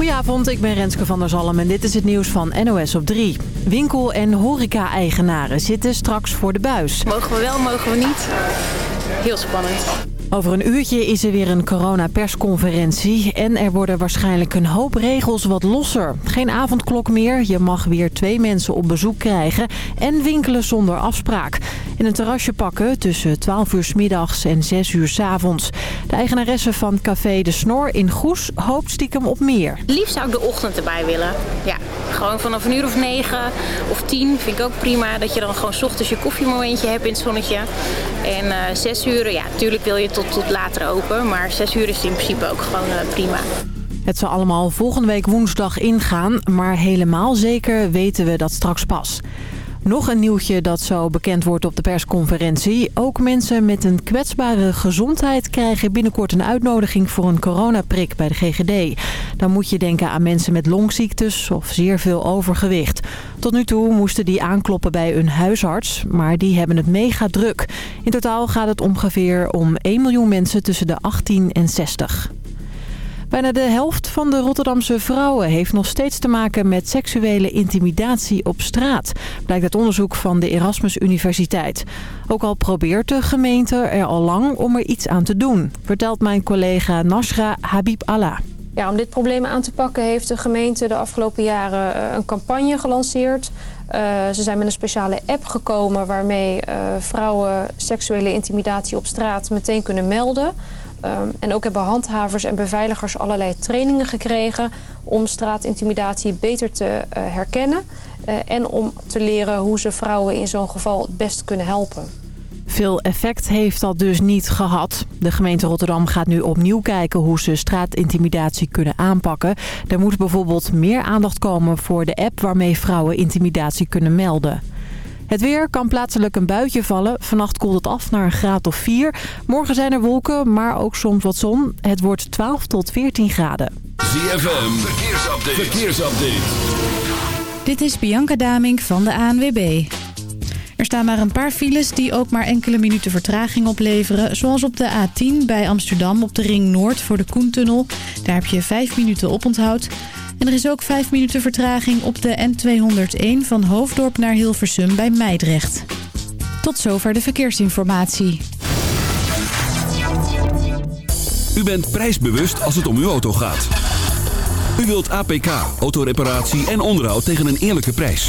Goedenavond, ik ben Renske van der Zalm en dit is het nieuws van NOS op 3. Winkel- en horeca-eigenaren zitten straks voor de buis. Mogen we wel, mogen we niet? Heel spannend. Over een uurtje is er weer een coronapersconferentie en er worden waarschijnlijk een hoop regels wat losser. Geen avondklok meer, je mag weer twee mensen op bezoek krijgen en winkelen zonder afspraak. In een terrasje pakken tussen 12 uur s middags en 6 uur s avonds. De eigenaresse van Café De Snor in Goes hoopt stiekem op meer. Liefst zou ik de ochtend erbij willen. Ja, gewoon vanaf een uur of negen of tien vind ik ook prima. Dat je dan gewoon s ochtends je koffiemomentje hebt in het zonnetje. En uh, zes uur, ja, natuurlijk wil je tot tot, later open. Maar 6 uur is in principe ook gewoon uh, prima. Het zal allemaal volgende week woensdag ingaan. Maar helemaal zeker weten we dat straks pas. Nog een nieuwtje dat zo bekend wordt op de persconferentie. Ook mensen met een kwetsbare gezondheid krijgen binnenkort een uitnodiging voor een coronaprik bij de GGD. Dan moet je denken aan mensen met longziektes of zeer veel overgewicht. Tot nu toe moesten die aankloppen bij een huisarts, maar die hebben het mega druk. In totaal gaat het ongeveer om 1 miljoen mensen tussen de 18 en 60. Bijna de helft van de Rotterdamse vrouwen heeft nog steeds te maken met seksuele intimidatie op straat. Blijkt uit onderzoek van de Erasmus Universiteit. Ook al probeert de gemeente er al lang om er iets aan te doen, vertelt mijn collega Nasra Habib Allah. Ja, om dit probleem aan te pakken heeft de gemeente de afgelopen jaren eh, een campagne gelanceerd. Uh, ze zijn met een speciale app gekomen waarmee uh, vrouwen seksuele intimidatie op straat meteen kunnen melden. Um, en ook hebben handhavers en beveiligers allerlei trainingen gekregen... om straatintimidatie beter te uh, herkennen... Uh, en om te leren hoe ze vrouwen in zo'n geval het best kunnen helpen. Veel effect heeft dat dus niet gehad. De gemeente Rotterdam gaat nu opnieuw kijken hoe ze straatintimidatie kunnen aanpakken. Er moet bijvoorbeeld meer aandacht komen voor de app waarmee vrouwen intimidatie kunnen melden. Het weer kan plaatselijk een buitje vallen. Vannacht koelt het af naar een graad of 4. Morgen zijn er wolken, maar ook soms wat zon. Het wordt 12 tot 14 graden. ZFM, verkeersupdate. verkeersupdate. Dit is Bianca Damink van de ANWB. Er staan maar een paar files die ook maar enkele minuten vertraging opleveren. Zoals op de A10 bij Amsterdam op de Ring Noord voor de Koentunnel. Daar heb je 5 minuten oponthoud. En er is ook 5 minuten vertraging op de N201 van Hoofddorp naar Hilversum bij Meidrecht. Tot zover de verkeersinformatie. U bent prijsbewust als het om uw auto gaat. U wilt APK, autoreparatie en onderhoud tegen een eerlijke prijs.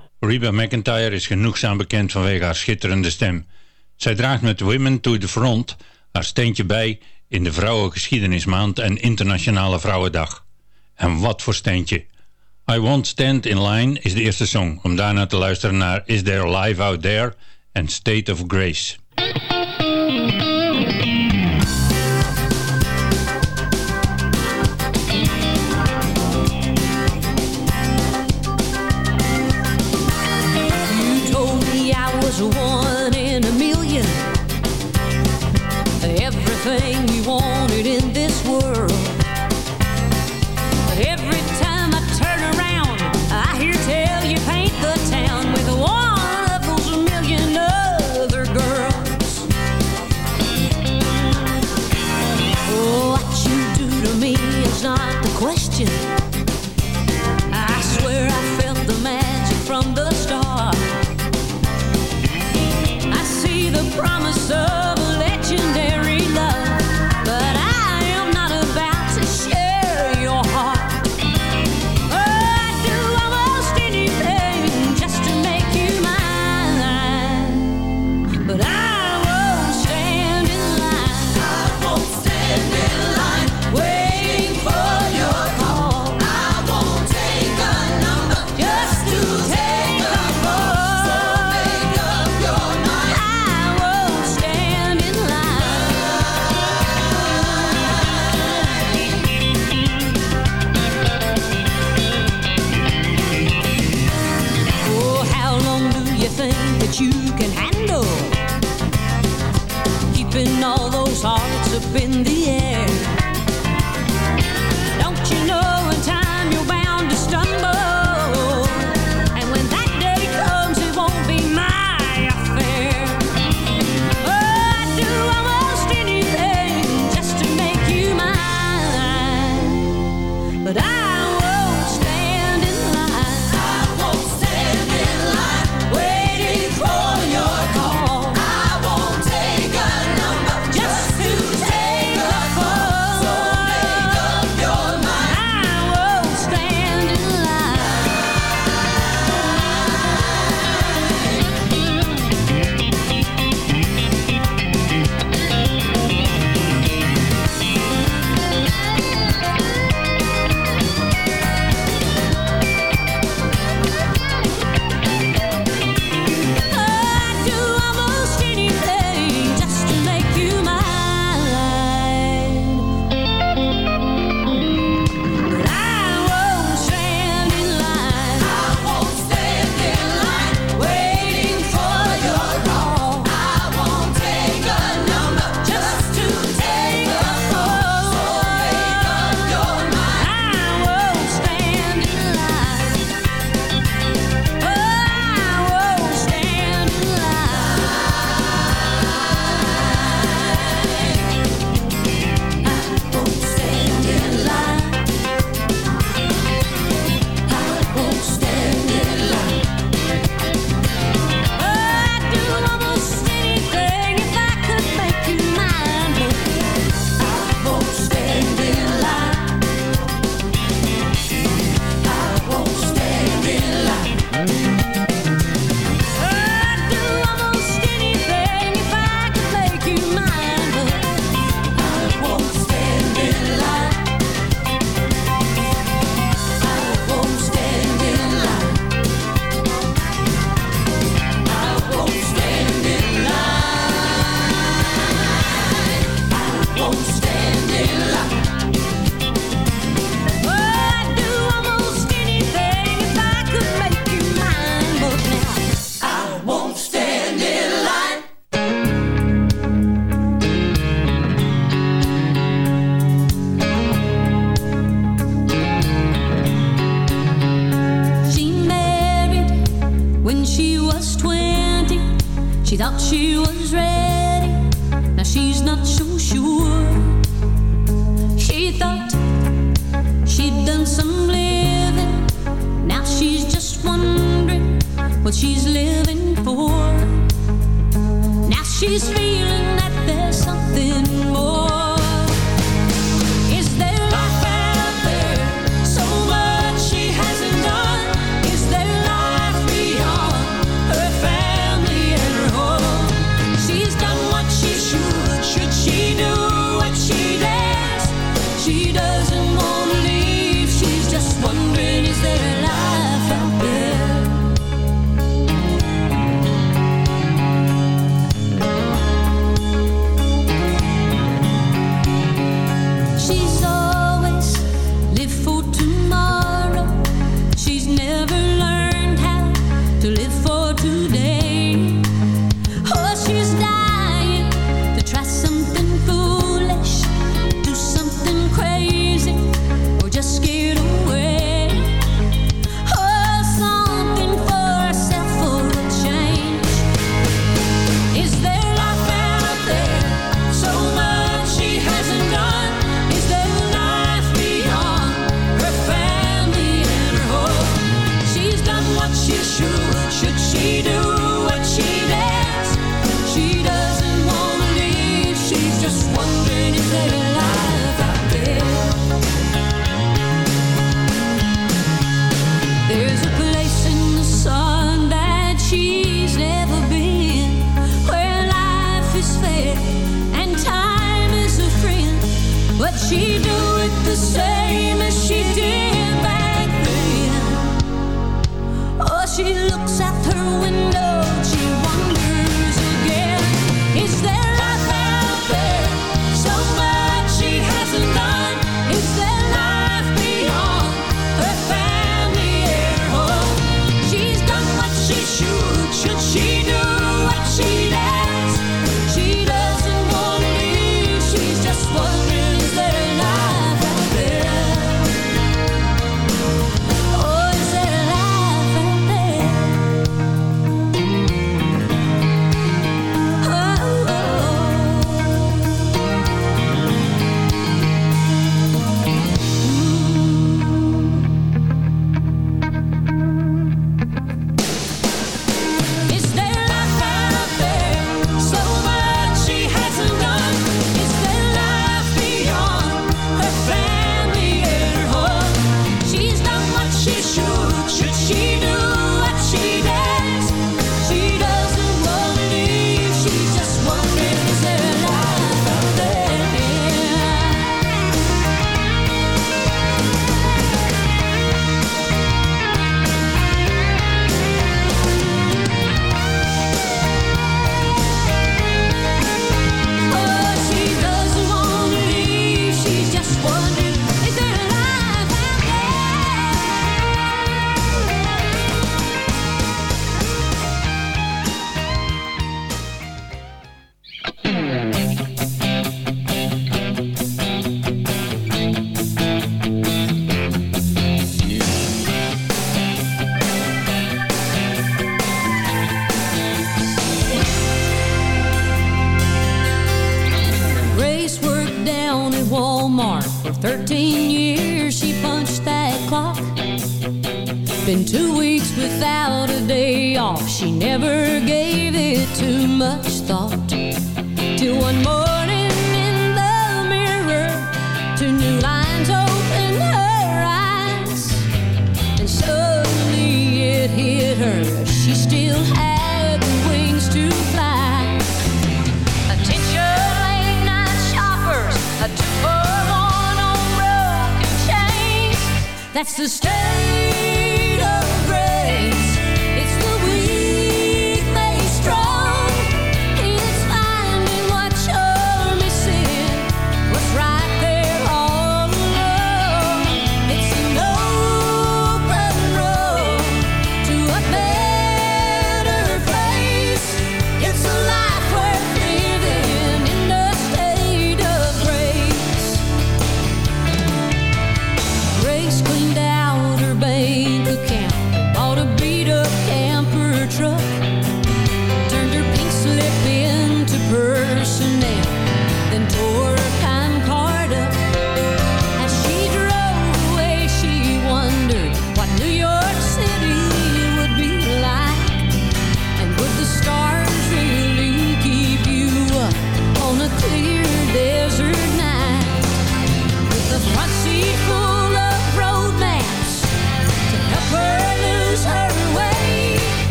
Reba McIntyre is genoegzaam bekend vanwege haar schitterende stem. Zij draagt met Women to the Front haar steentje bij in de Vrouwengeschiedenismaand en Internationale Vrouwendag. En wat voor steentje! I Won't Stand in Line is de eerste song, om daarna te luisteren naar Is There Live Out There en State of Grace.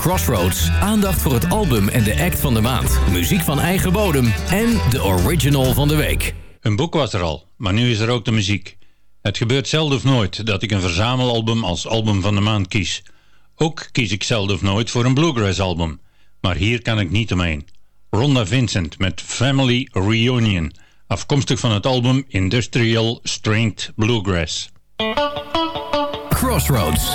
Van Crossroads aandacht voor het album en de act van de maand. Muziek van eigen bodem en de original van de week. Een boek was er al, maar nu is er ook de muziek. Het gebeurt zelden of nooit dat ik een verzamelalbum als album van de maand kies. Ook kies ik zelden of nooit voor een bluegrass album. Maar hier kan ik niet omheen. Rhonda Vincent met Family Reunion, afkomstig van het album Industrial Strained Bluegrass. Crossroads.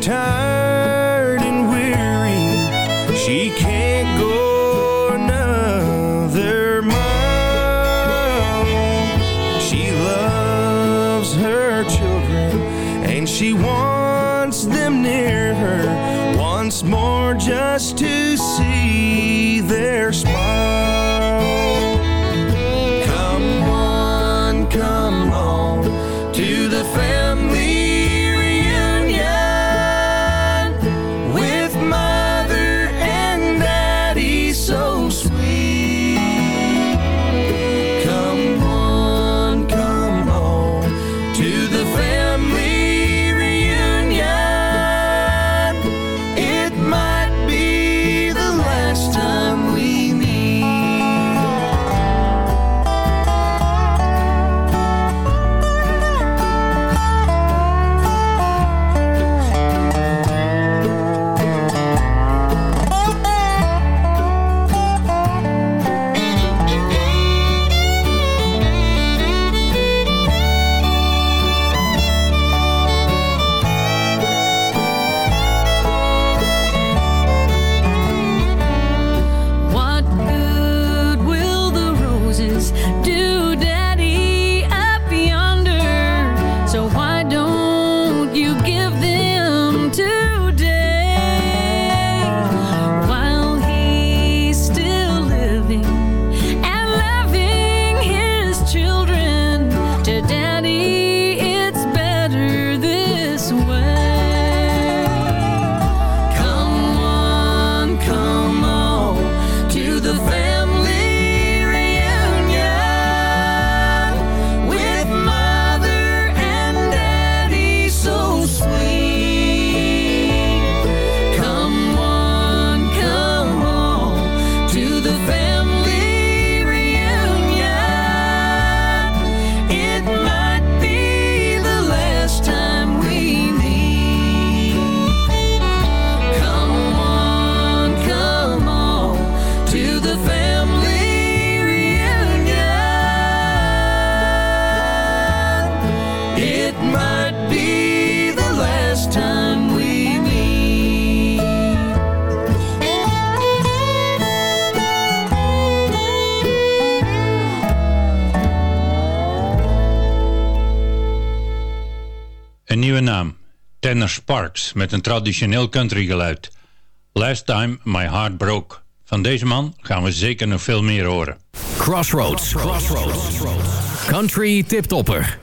time. Met een traditioneel country geluid. Last Time My Heart Broke. Van deze man gaan we zeker nog veel meer horen. Crossroads. Crossroads. Country tiptopper.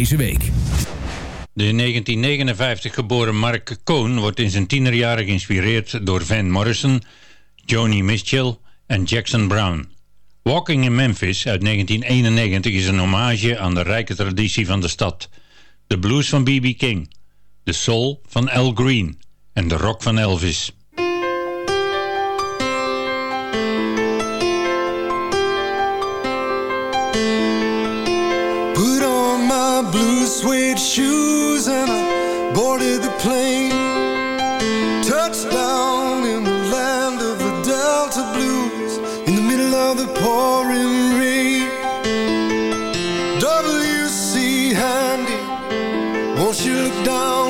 Deze week. De in 1959 geboren Mark Cohn wordt in zijn tienerjaren geïnspireerd door Van Morrison, Joni Mitchell en Jackson Brown. Walking in Memphis uit 1991 is een hommage aan de rijke traditie van de stad. De blues van B.B. King, de soul van Al Green en de rock van Elvis. Blue suede shoes and I boarded the plane. Touchdown in the land of the Delta Blues in the middle of the pouring rain. W.C. Handy, won't you look down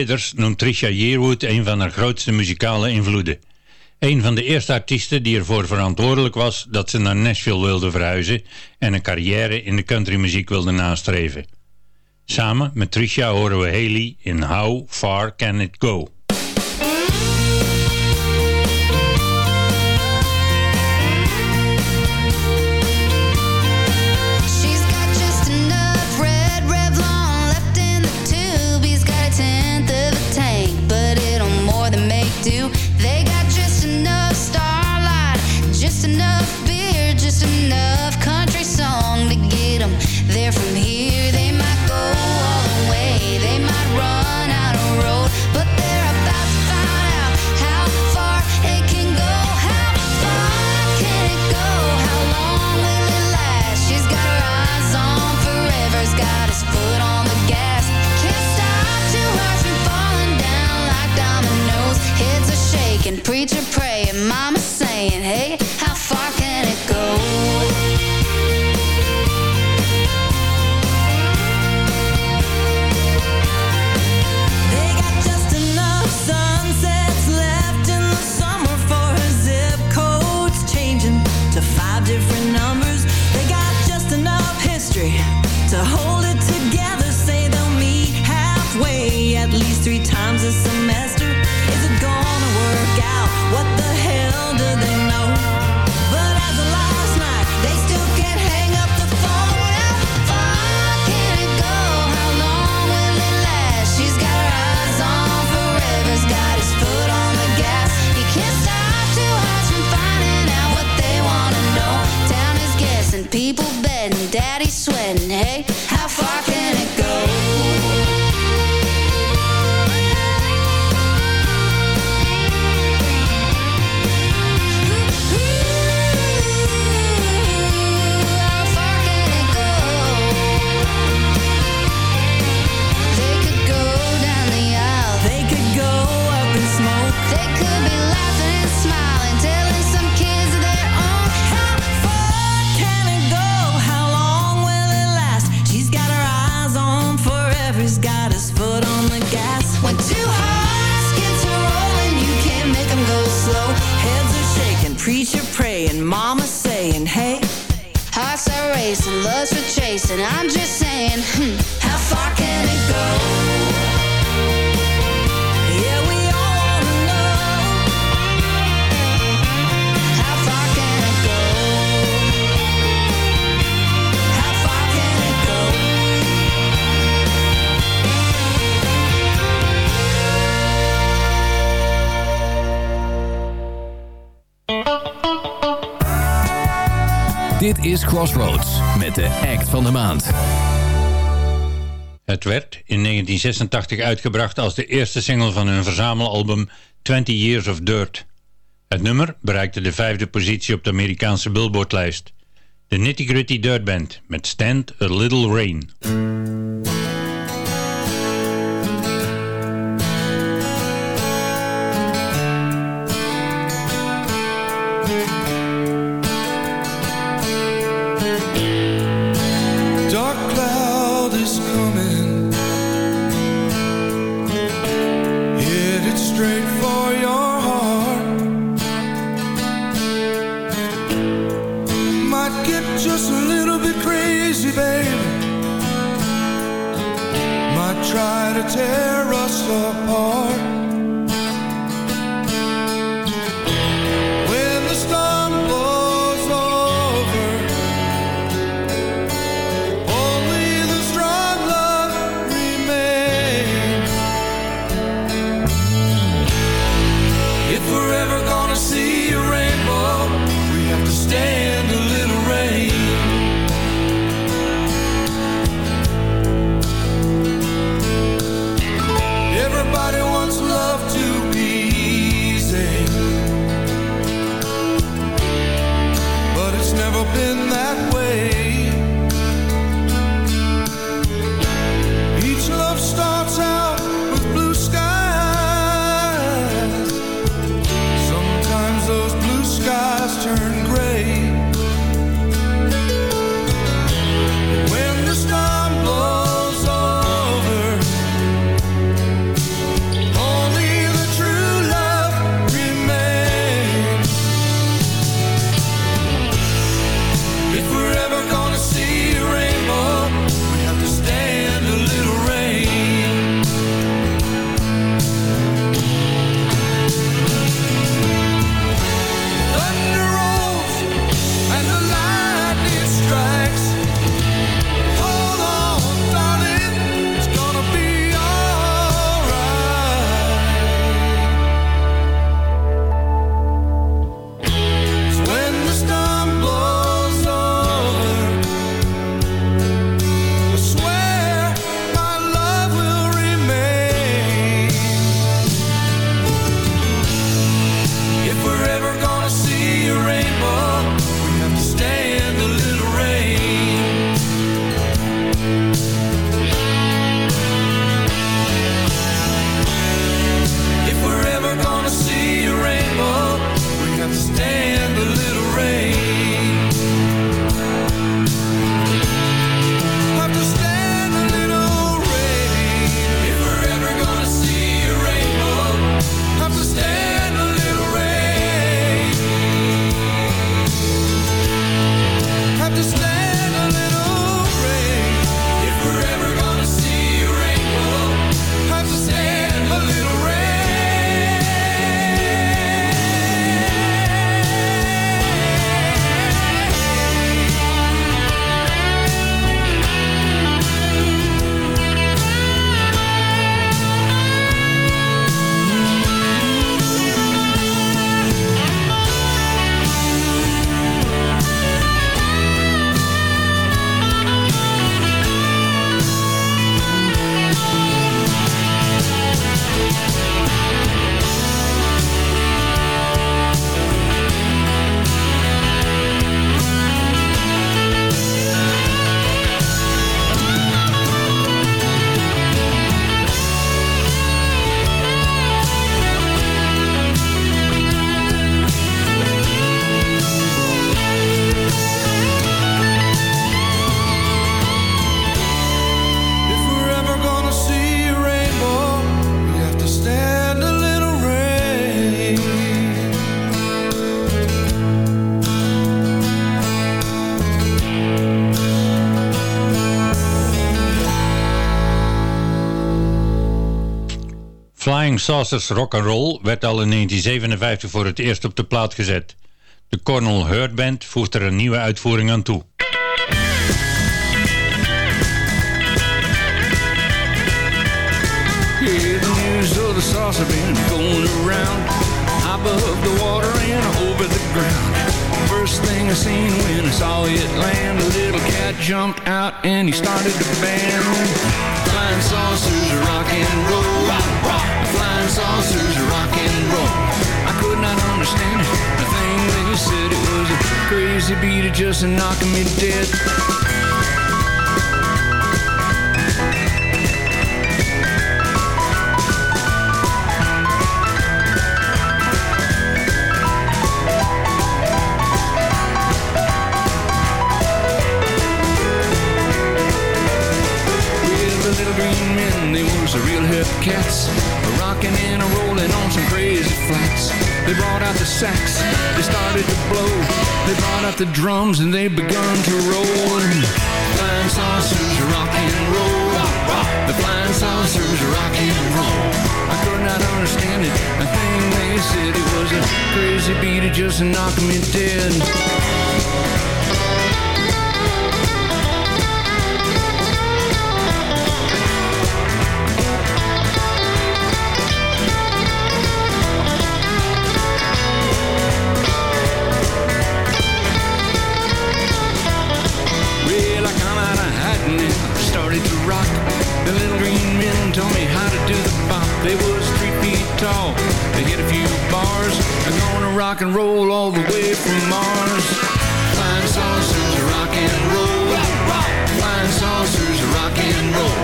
Withers noemt Trisha Yearwood een van haar grootste muzikale invloeden. Een van de eerste artiesten die ervoor verantwoordelijk was dat ze naar Nashville wilde verhuizen en een carrière in de countrymuziek wilde nastreven. Samen met Trisha horen we Haley in How Far Can It Go? Crossroads met de act van de maand. Het werd in 1986 uitgebracht als de eerste single van hun verzamelalbum 20 Years of Dirt. Het nummer bereikte de vijfde positie op de Amerikaanse Billboardlijst. De Nitty Gritty Dirt Band met Stand a Little Rain. Just a little bit crazy, baby. Might try to tear us apart. Flying Saucers Rock Roll werd al in 1957 voor het eerst op de plaat gezet. De Cornell Hurt Band voegt er een nieuwe uitvoering aan toe. The. First thing I seen when I saw it land, a little cat jumped out and he started to band. Flying saucers, rock and roll. Flying saucers, rock and roll. I could not understand. The thing they said it was a crazy beat, just knocking me dead. Cats, rocking and rolling on some crazy flats. They brought out the sax, they started to blow. They brought out the drums and they begun to roll. Flying saucers, rock and roll. The flying saucers, rock and roll. I could not understand it. I think they said it was a crazy beat, it just knocked me dead. Me how to do the bop. They was three feet tall. They hit a few bars. I'm gonna rock and roll all the way from Mars. Flying saucers, rock and roll. Flying saucers, rock and roll.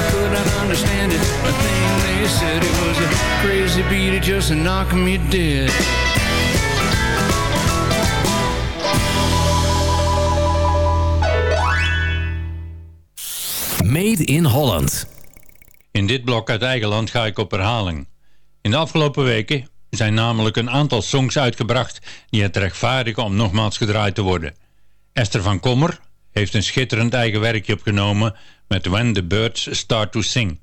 I could not understand it. I think they said it was a crazy beat. It just knocked me dead. Made in Holland. In dit blok uit eigen land ga ik op herhaling. In de afgelopen weken zijn namelijk een aantal songs uitgebracht die het rechtvaardigen om nogmaals gedraaid te worden. Esther van Kommer heeft een schitterend eigen werkje opgenomen met When the Birds Start to Sing.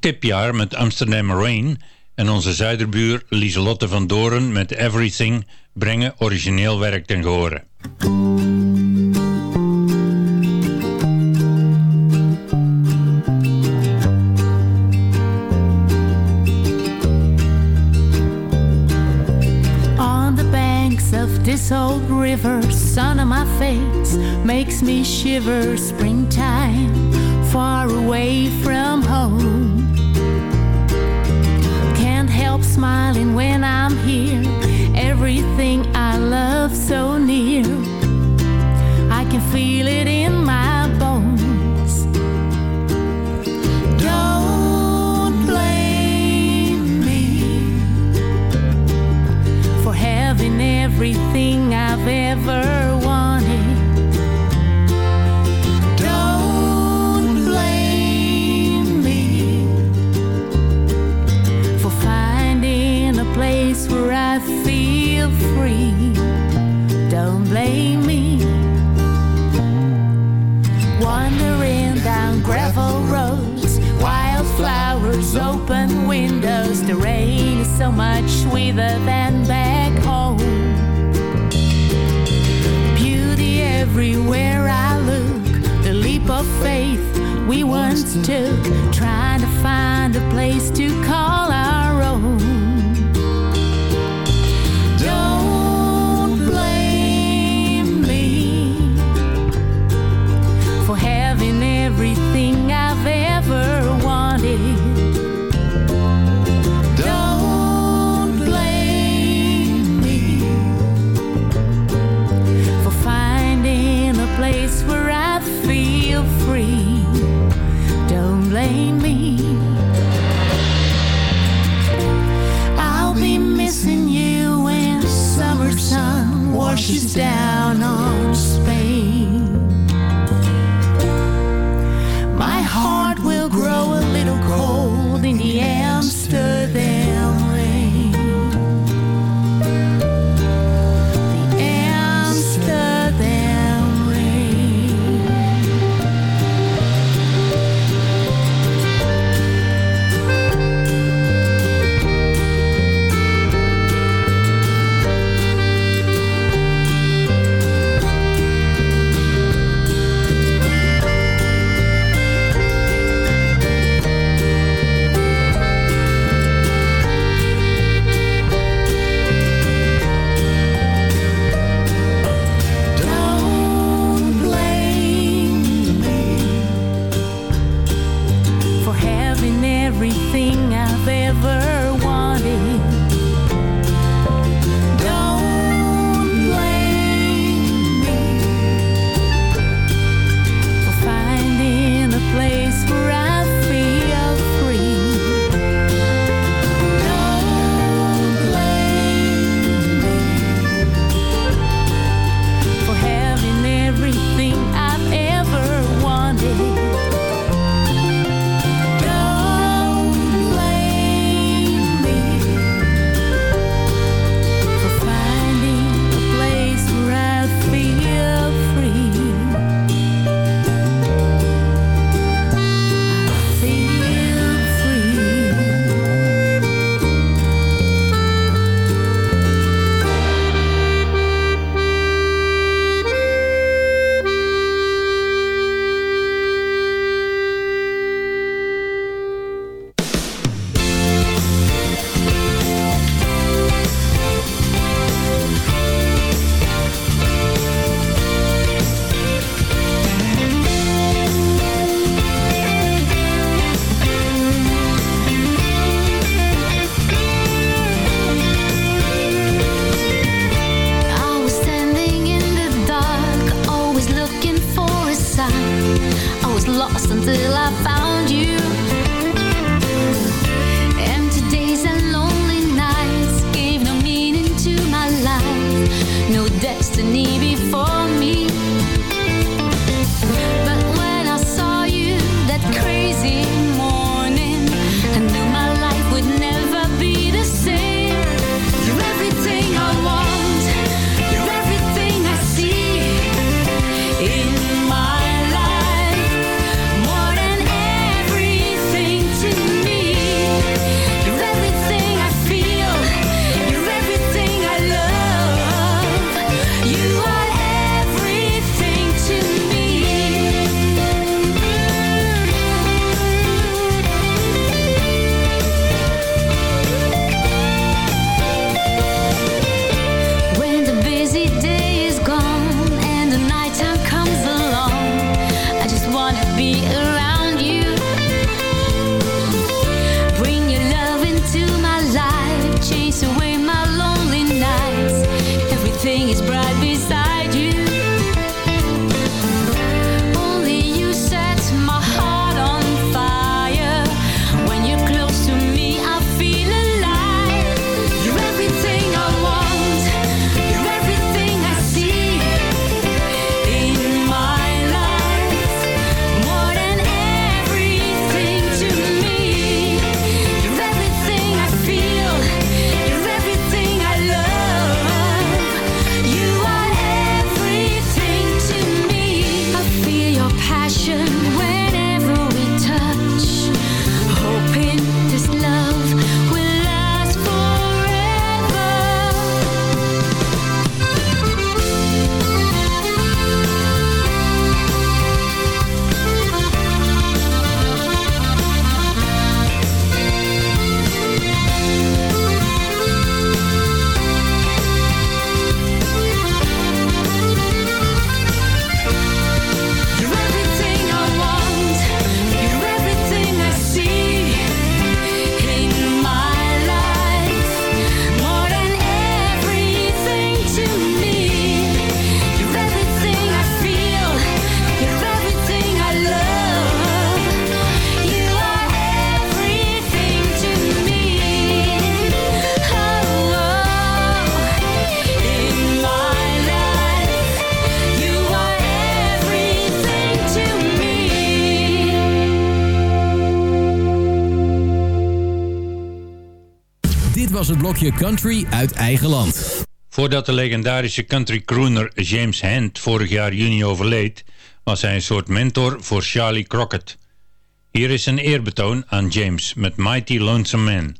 tipjaar met Amsterdam Rain en onze zuiderbuur Lieselotte van Doren met Everything brengen origineel werk ten gehore. This old river, sun of my face, makes me shiver springtime far away from home. Can't help smiling when I'm here. Everything I love so near. I can feel it I was lost until I found you. blokje country uit eigen land. Voordat de legendarische country crooner James Hand vorig jaar juni overleed, was hij een soort mentor voor Charlie Crockett. Hier is een eerbetoon aan James met Mighty Lonesome Man.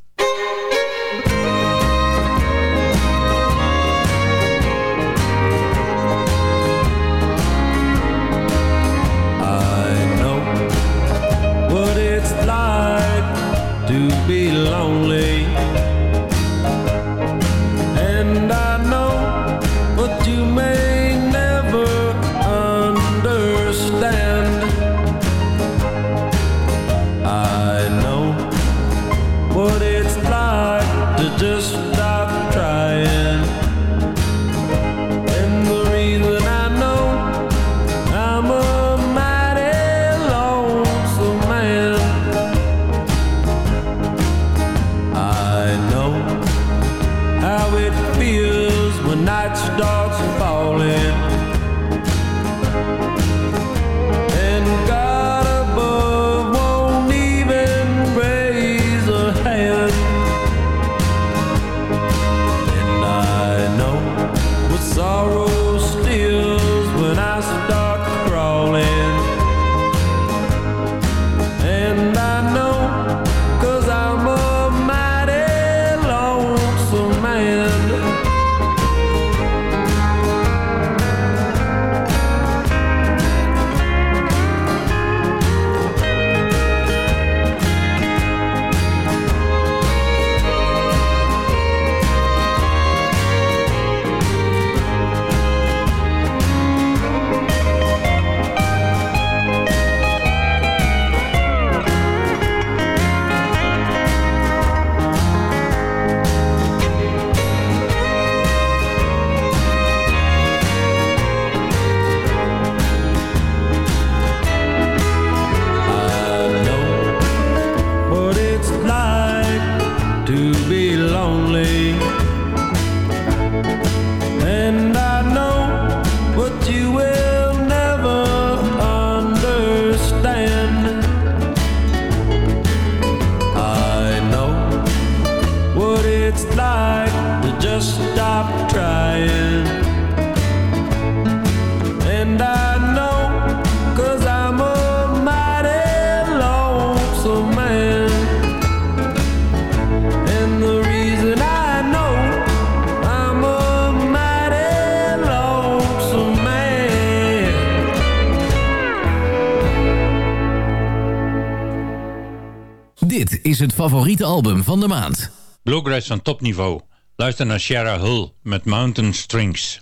Is het favoriete album van de maand. Bluegrass van topniveau. Luister naar Shara Hull met Mountain Strings.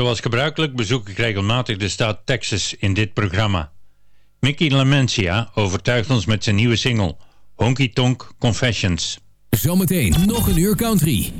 Zoals gebruikelijk bezoek ik regelmatig de staat Texas in dit programma. Mickey Lamentia overtuigt ons met zijn nieuwe single Honky Tonk Confessions. Zometeen nog een uur country.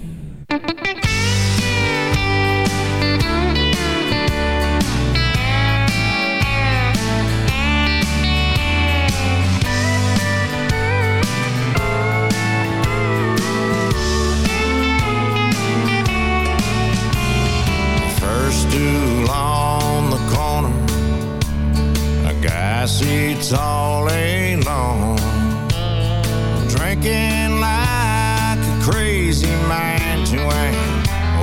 Guy sits all alone, drinking like a crazy man to an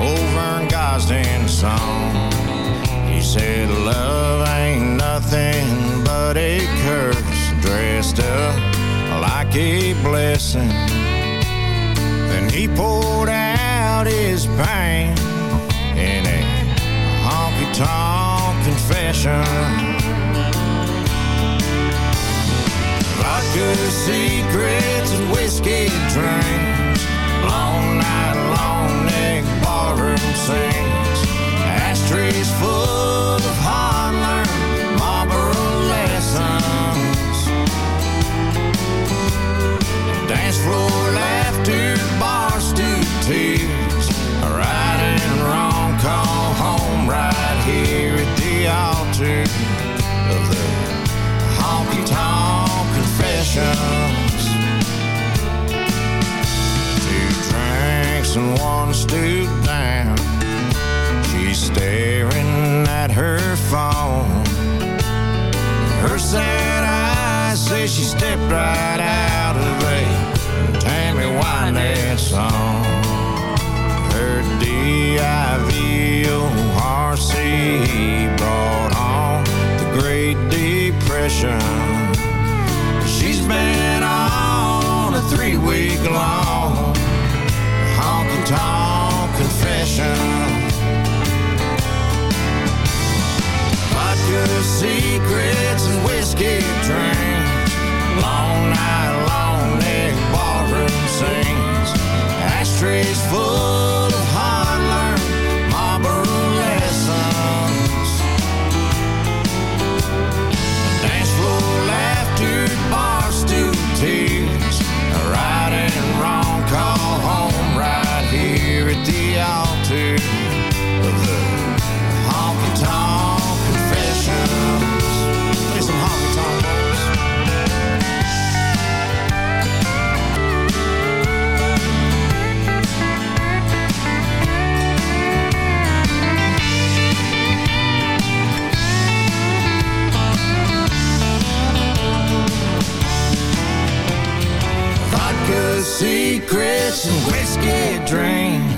over Gosden song. He said, Love ain't nothing but a curse dressed up like a blessing. Then he poured out his pain in a honky tonk confession. Vodka secrets and whiskey drinks. Long night, long neck barroom sings. Ashtrays full of hard learned Marlboro lessons. Dance floor laughter, bar stool tears. Right and wrong, call home right here at the altar of the honky tonk confessions. Two drinks and one stood down. She's staring at her phone. Her sad eyes say she stepped right out of a Tammy Wynette song. Her D-I-V-O-R-C oh, brought on the Great Depression. Been on a three-week long honky tonk confession. Vodka secrets and whiskey drinks. Long night, long neck barroom sings. Ashtrays full the altar of the honky tonk confessions. Play some honky tonk secrets and whiskey dreams.